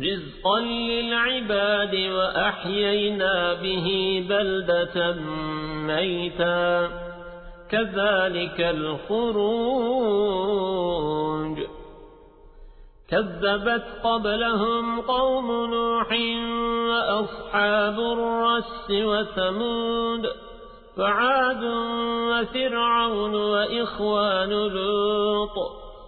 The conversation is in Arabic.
رزقا للعباد وأحيينا به بلدة ميتا كذلك الخروج كذبت قبلهم قوم نوح وأصحاب الرس وثمود فعاد وفرعون وإخوان لوط